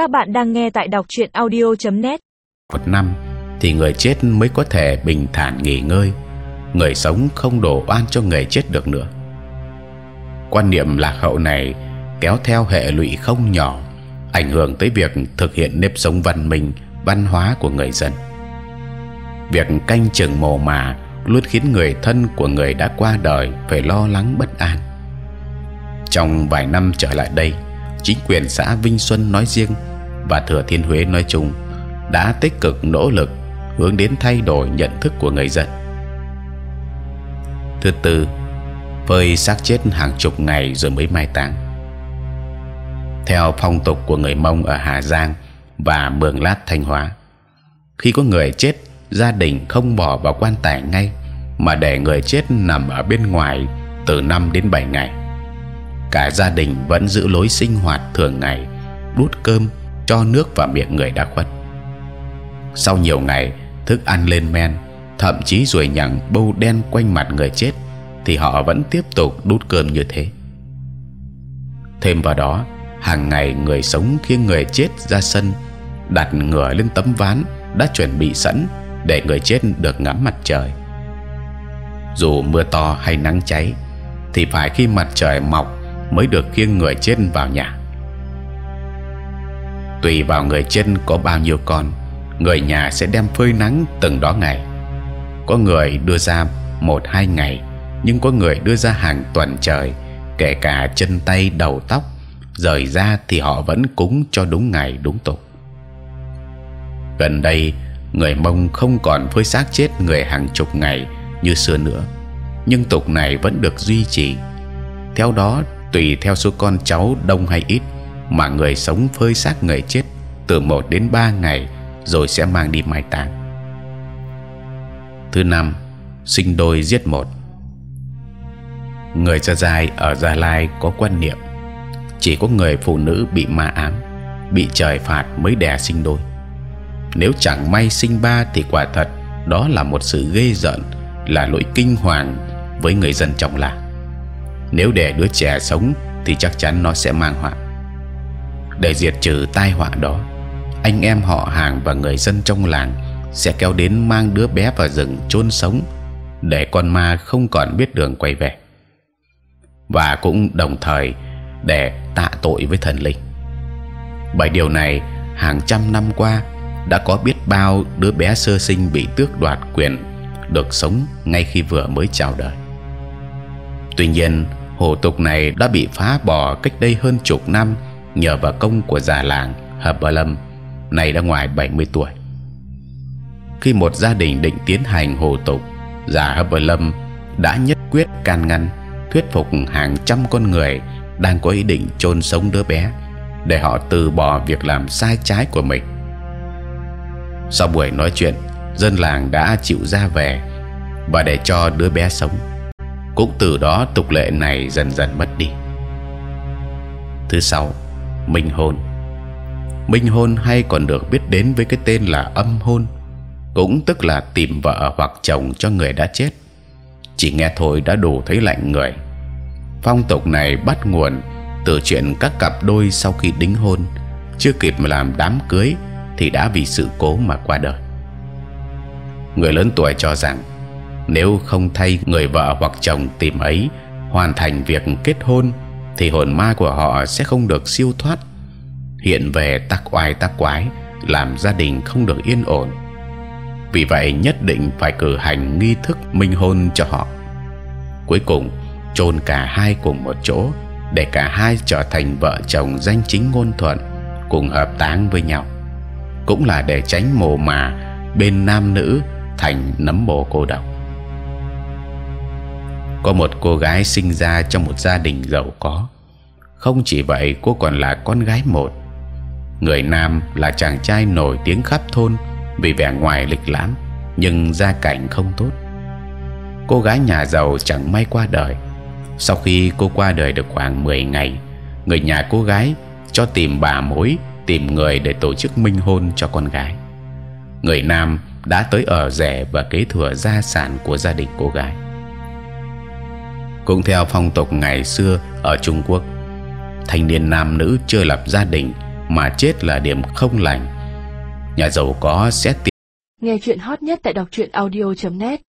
Các bạn đang nghe tại đọc truyện audio.net. một năm thì người chết mới có thể bình thản nghỉ ngơi, người sống không đổ oan cho người chết được nữa. Quan niệm lạc hậu này kéo theo hệ lụy không nhỏ, ảnh hưởng tới việc thực hiện nếp sống văn minh, văn hóa của người dân. Việc canh chừng mồ mả luôn khiến người thân của người đã qua đời phải lo lắng bất an. Trong vài năm trở lại đây, chính quyền xã Vinh Xuân nói riêng và Thừa Thiên Huế nói chung đã tích cực nỗ lực hướng đến thay đổi nhận thức của người dân. Thứ tư, phơi xác chết hàng chục ngày rồi mới mai táng. Theo phong tục của người Mông ở Hà Giang và Mường Lát Thanh Hóa, khi có người chết, gia đình không bỏ vào quan tài ngay, mà để người chết nằm ở bên ngoài từ 5 đến 7 ngày. Cả gia đình vẫn giữ lối sinh hoạt thường ngày, đút cơm, cho nước vào miệng người đã khuất. Sau nhiều ngày thức ăn lên men, thậm chí ruồi nhặng bâu đen quanh mặt người chết, thì họ vẫn tiếp tục đút cơm như thế. Thêm vào đó, hàng ngày người sống khi người chết ra sân, đặt ngửa lên tấm ván đã chuẩn bị sẵn để người chết được ngắm mặt trời. Dù mưa to hay nắng cháy, thì phải khi mặt trời mọc mới được khiêng người chết vào nhà. Tùy vào người chân có bao nhiêu con, người nhà sẽ đem phơi nắng từng đó ngày. Có người đưa ra một hai ngày, nhưng có người đưa ra hàng tuần trời, kể cả chân tay đầu tóc rời ra thì họ vẫn cúng cho đúng ngày đúng tục. Gần đây người Mông không còn phơi xác chết người hàng chục ngày như xưa nữa, nhưng tục này vẫn được duy trì. Theo đó, tùy theo số con cháu đông hay ít mà người sống phơi xác người chết từ 1 đến 3 ngày rồi sẽ mang đi mai táng. Thứ năm, sinh đôi giết một. Người Gia Giai ở Gia Lai có quan niệm chỉ có người phụ nữ bị ma ám, bị trời phạt mới đẻ sinh đôi. Nếu chẳng may sinh ba thì quả thật đó là một sự ghê rợn, là lỗi kinh hoàng với người dân trong làng. Nếu để đứa trẻ sống thì chắc chắn nó sẽ mang họa. Để diệt trừ tai họa đó, anh em họ hàng và người dân trong làng sẽ kéo đến mang đứa bé vào rừng chôn sống để con ma không còn biết đường quay về và cũng đồng thời để tạ tội với thần linh. Bởi điều này, hàng trăm năm qua đã có biết bao đứa bé sơ sinh bị tước đoạt quyền được sống ngay khi vừa mới chào đời. Tuy nhiên, hủ tục này đã bị phá bỏ cách đây hơn chục năm nhờ vào công của già làng Hợp Bờ Lâm, này đã ngoài 70 tuổi. Khi một gia đình định tiến hành hồ tục, già Hợp Bờ Lâm đã nhất quyết can ngăn, thuyết phục hàng trăm con người đang có ý định chôn sống đứa bé để họ từ bỏ việc làm sai trái của mình. Sau buổi nói chuyện, dân làng đã chịu ra về và để cho đứa bé sống. Cũng từ đó tục lệ này dần dần mất đi. Thứ sáu, minh hôn. Minh hôn hay còn được biết đến với cái tên là âm hôn, cũng tức là tìm vợ hoặc chồng cho người đã chết. Chỉ nghe thôi đã đủ thấy lạnh người phong tục này bắt nguồn từ chuyện các cặp đôi sau khi đính hôn chưa kịp mà làm đám cưới thì đã vì sự cố mà qua đời. Người lớn tuổi cho rằng nếu không thay người vợ hoặc chồng tìm ấy hoàn thành việc kết hôn thì hồn ma của họ sẽ không được siêu thoát. Hiện về tắc oai tắc quái, làm gia đình không được yên ổn. Vì vậy nhất định phải cử hành nghi thức minh hôn cho họ. Cuối cùng, chôn cả hai cùng một chỗ, để cả hai trở thành vợ chồng danh chính ngôn thuận, cùng hợp táng với nhau. Cũng là để tránh mồ mà bên nam nữ thành nấm mồ cô độc có một cô gái sinh ra trong một gia đình giàu có không chỉ vậy cô còn là con gái một người nam là chàng trai nổi tiếng khắp thôn vì vẻ ngoài lịch lãm nhưng gia cảnh không tốt cô gái nhà giàu chẳng may qua đời sau khi cô qua đời được khoảng 10 ngày, người nhà cô gái cho tìm bà mối, tìm người để tổ chức minh hôn cho con gái. Người nam đã tới ở rẻ và kế thừa gia sản của gia đình cô gái. Cũng theo phong tục ngày xưa ở Trung Quốc, thanh niên nam nữ chưa lập gia đình mà chết là điểm không lành. Nhà giàu có sẽ tìm Nghe chuyện hot nhất tại đọc truyện audio.net